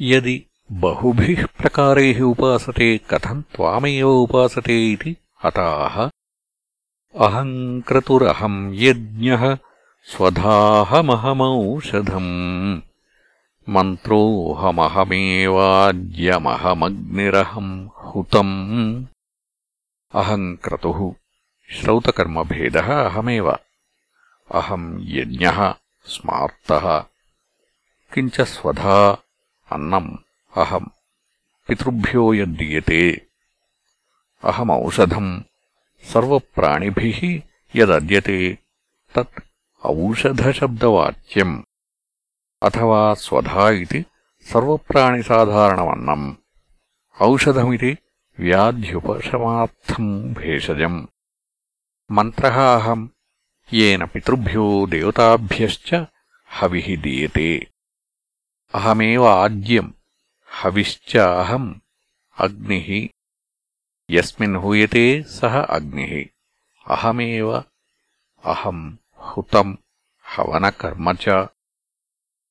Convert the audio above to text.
यदि बहुभिः प्रकारैः उपासते कथम् त्वामेव उपासते इति अताः। अहम् क्रतुरहम् यज्ञः स्वधाहमहमौषधम्। मन्त्रोऽहमहमेवाज्यमहमग्निरहम् हुतम्। अहम् क्रतुः श्रौतकर्मभेदः अहमेव। अहम् यज्ञः स्मार्तः। किञ्च स्वधा अन्नम् अहम् पितृभ्यो यद्दीयते अहमौषधम् सर्वप्राणिभिः यदद्यते तत् औषधशब्दवाच्यम् अथवा स्वधा इति सर्वप्राणिसाधारणमन्नम् औषधमिति व्याध्युपशमार्थम् भेषजम् मन्त्रः अहम् येन पितृभ्यो देवताभ्यश्च हविः दीयते అహమేవ ఆజ్యం హవిశ్చాహం అగ్ని ఎస్మిన్ హూయతే సహ అగ్ని అహమేవ అహం హుతం హవనకర్మ చ